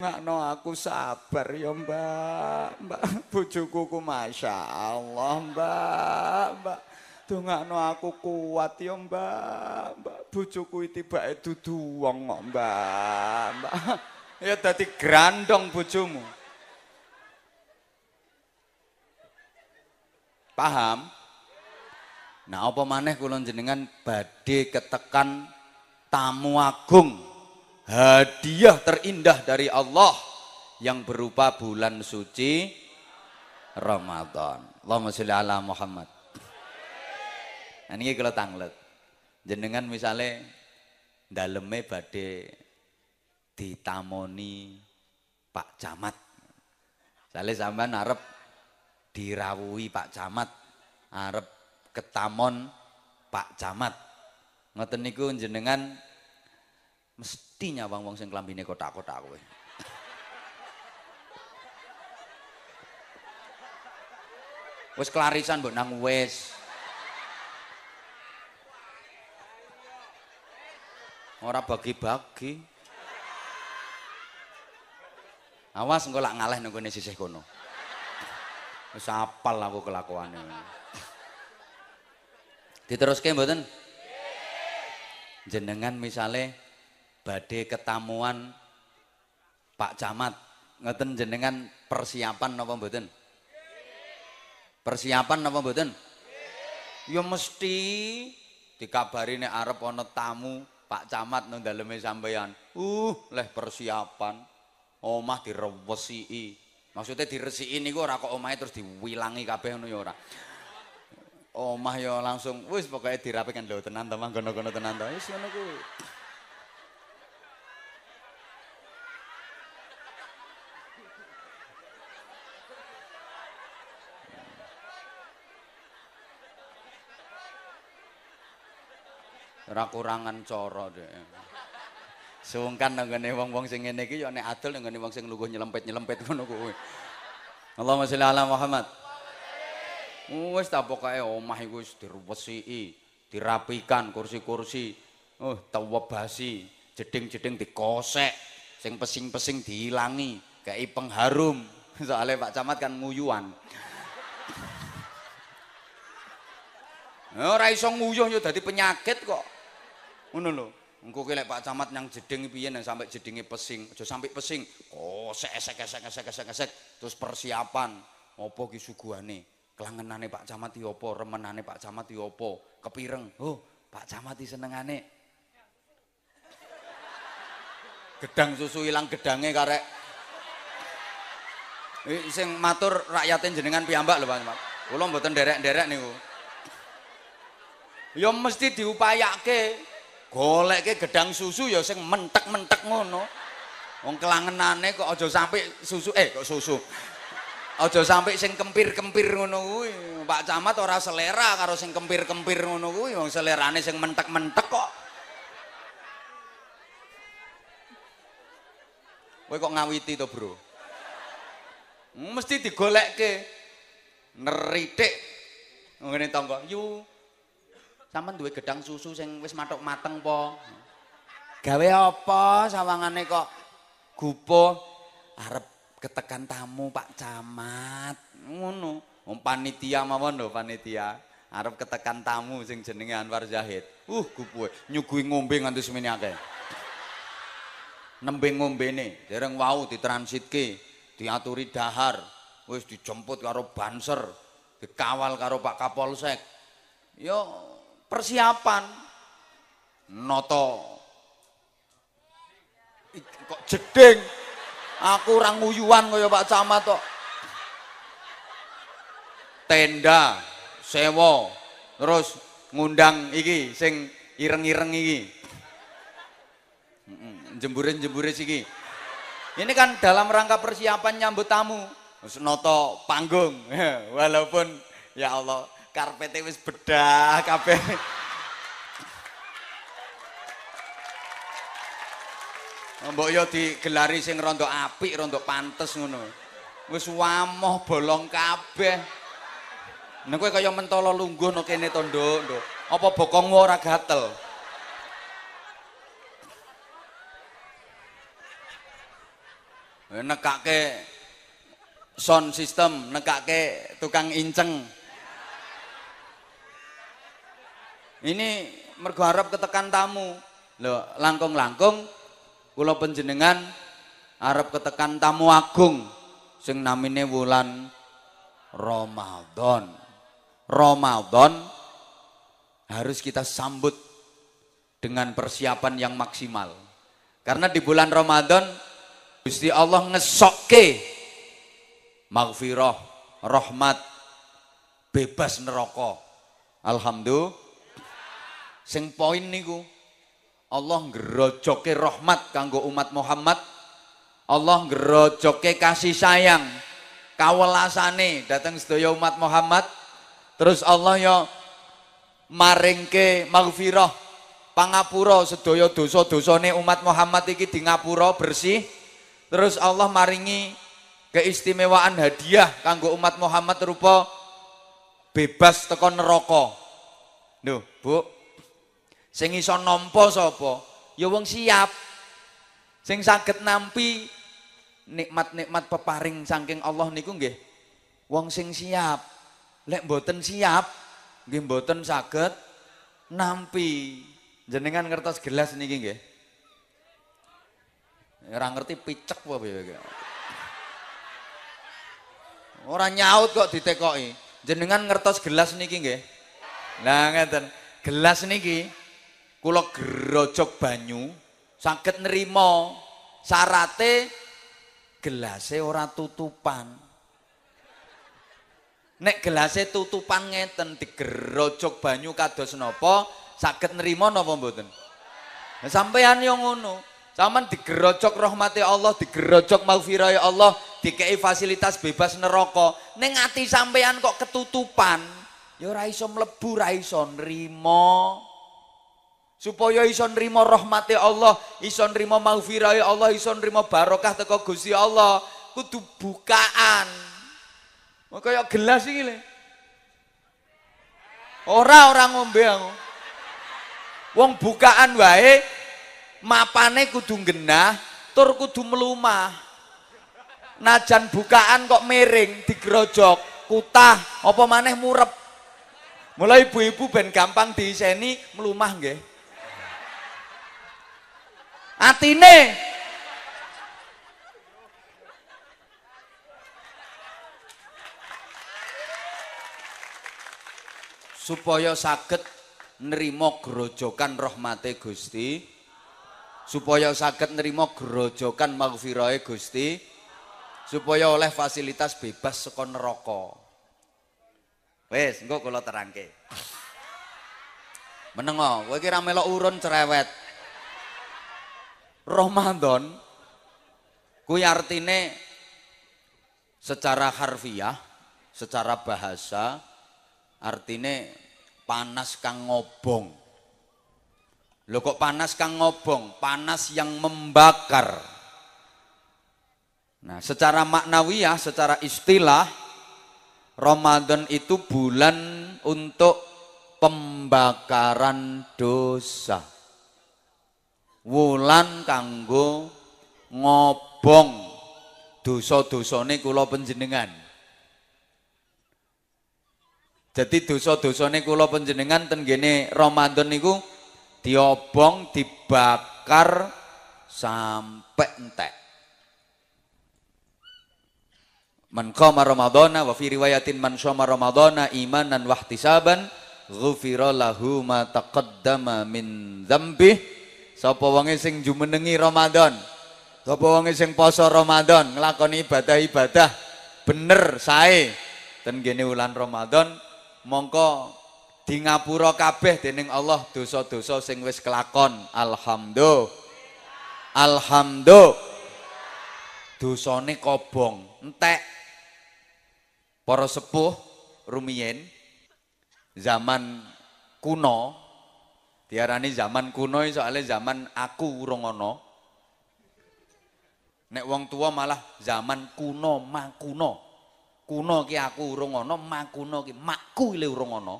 Ngakno aku sabar ya mbak. Mbak bojoku ku Masya Allah mbak. Mbak Dongakno aku kuat ya mbak. Mbak bojoku tibake dudu wong kok mbak. Mbak Ya dadi grandong bojomu. Paham? Nah apa maneh kula jenengan badhe ketekan tamu agung hadiah terindah dari Allah yang berupa bulan suci Ramadan. Allahumma sholli ala Muhammad. Nah ini kalau tanglet. Jenengan misalnya daleme badhe ditamoni Pak Camat. Misalnya sampean arep dirawuhi Pak Camat, arep ketamon Pak Camat. Ngoten niku jenengan mesti nyawang wong sing klambine kotak-kotak kowe. Wis kelarisan mbok nang wis. Ora bagi-bagi. Awas engko lak ngaleh nang kene sisih kono. Wis apal aku kelakuane. Diteruske mboten? Jenengan misale badhe ketamuan Pak Camat. Ngeten jenengan persiapan napa mboten? Persiapan napa mboten? Ya mesti dikabari nek arep ana tamu Pak Camat nang daleme sampeyan. Uh leh persiapan. Omah direwesi maksudnya diresiki niku ora kok omahe terus diwilangi kabeh ngono ya ora. Omah ya langsung wis pokoke dirapikan lho tenan to mangkono-kono tenan to. Wis ngono ora kurangan cara dek. Sungkan nenggone wong-wong sing ngene iki ya nek adol nenggone wong sing lungguh nyelempet-nyelempet ngono kuwi. Allahumma sholli ala Muhammad. Wis ta pokoke omah iku wis diresiki dirapikan kursi-kursi. Oh tawabasi jeding-jeding dikosek sing pesing-pesing dihilangi kayak pengharum soalnya Pak Camat kan nguyuan. Ora iso nguyuh ya dadi penyakit kok ngono lho. Engko ki Pak Camat yang jeding piye nang sampai jedinge pesing aja sampai pesing. Oh esek esek esek esek esek. Terus persiapan. Apa ki suguhane? Kelangenane Pak Camat iki apa? Remenane Pak Camat iki apa? Kepireng. Oh Pak Camat iki senengane. Gedang susu ilang gedange karek. Sing matur rakyatin jenengan piyambak lho Pak Camat. Kula mboten derek-derek niku. Ya mesti diupayake goleke gedang susu ya sing mentek-mentek ngono. Wong kelangenane kok aja sampai susu eh kok susu. Aja sampai sing kempir-kempir ngono kuwi. Pak Camat ora selera karo sing kempir-kempir ngono kuwi, wong selerane sing mentek-mentek kok. Kowe kok ngawiti to, Bro? Mesti digolekke. Neritik ngene tangga. Yu, sampean duwe gedang susu sing wis matuk mateng po? Gawe apa sawangane kok? Gupo. Arep ketekan tamu Pak Camat. Ngono. Wong panitia mawon lho panitia. Arep ketekan tamu sing jenenge Anwar Zahid. Uh gupo. Nyuguhi ngombe nganti semene akeh. Nembe ngombene dereng wau ditransitke diaturi dahar wis dijemput karo banser dikawal karo Pak Kapolsek. Yo persiapan. Noto. Kok jeding? Aku orang nguyuan kaya Pak Camat kok. Tenda sewo terus ngundang iki sing ireng-ireng iki. Jemburin-jemburin iki ini kan dalam rangka persiapan nyambut tamu. Noto panggung. Walaupun ya Allah karpete wis bedah kabeh. Mbok yo digelari sing rondo apik, rondo pantes ngono. Wis wamoh bolong kabeh. Nek kowe kaya mentolo lungguh no kene to, Nduk, Nduk. Apa bokongmu ora gatel? nekake sound system, nekake tukang inceng. Ini mergo ketekan tamu. Lho, langkung-langkung kula panjenengan arep ketekan tamu agung sing namine wulan Ramadan. Ramadan harus kita sambut dengan persiapan yang maksimal. Karena di bulan Ramadan Gusti Allah ngesokke maghfirah, rahmat, bebas neraka. Alhamdulillah. Sing poin niku Allah ngerojoke rahmat kanggo umat Muhammad. Allah ngerojoke kasih sayang kawelasane datang sedaya umat Muhammad. Terus Allah ya maringke maghfirah pangapura sedaya dosa-dosane umat Muhammad iki di ngapura bersih. Terus Allah maringi keistimewaan hadiah kanggo umat Muhammad rupa bebas teko neraka. Lho, Bu. Sing iso nampa sapa? Ya wong siap. Sing saged nampi nikmat-nikmat peparing saking Allah niku nggih wong sing siap. Lek mboten siap, nggih mboten saged nampi. Jenengan ngertos gelas niki nggih. Ora ngerti picek apa piye Ora nyaut kok ditekoki. Jenengan ngertos gelas niki nggih. Nah ngeten. Gelas niki kula gerojok banyu saged nerima syarate gelase ora tutupan. Nek gelase tutupan ngeten digerojok banyu kados napa saged nrimo napa mboten? Nah, sampean yo ngono. Saman digerojok rahmati Allah, digerojok maghfirah Allah, dikei fasilitas bebas neraka. Ning ati sampean kok ketutupan, ya ora iso mlebu, ora iso nrimo. Supaya iso nrimo rahmati Allah, iso nrimo maghfirah Allah, iso nrimo barokah teko Gusti Allah, kudu bukaan. Kaya gelas iki lho. Ora ora ngombe aku. Wong bukaan wae mapane kudu genah, tur kudu melumah. Najan bukaan kok miring digrojok, kutah, apa maneh murep. Mulai ibu-ibu ben gampang diiseni melumah nggih. Atine. Supaya saged nerima grojokan rahmate Gusti. Supaya saged nerima grojokan maghfirahe Gusti. Supaya oleh fasilitas bebas saka neraka. Wis engko kula terangke. Menengo kowe iki ra melok urun cerewet Ramadan kuwi artine secara harfiah secara bahasa artine panas kang ngobong. Lho kok panas kang ngobong? Panas yang membakar. Nah, secara maknawiyah, secara istilah Ramadan itu bulan untuk pembakaran dosa. Wulan kanggo ngobong dosa-dosane kula panjenengan. Jadi dosa-dosane kula panjenengan ten gene Ramadan niku diobong, dibakar sampai entek. Man qama Ramadana wa fi riwayatin man shoma Ramadana imanan wa ihtisaban ghufira lahu ma taqaddama min dzambi. Sapa wonge sing jumenengi Ramadan, sapa wonge sing poso Ramadan, nglakoni ibadah-ibadah. Bener sae. Ten gene wulan Ramadan mongko di ngapura kabeh dening Allah dosa-dosa sing wis kelakon. Alhamdulillah. Alhamdulillah. Dosane kobong entek. Para sepuh rumiyin. Zaman kuno diarani zaman kuno soalnya zaman aku urung ana nek wong tua malah zaman kuno makuno kuno. Ki aku urung ana makuno ki makku le urung ana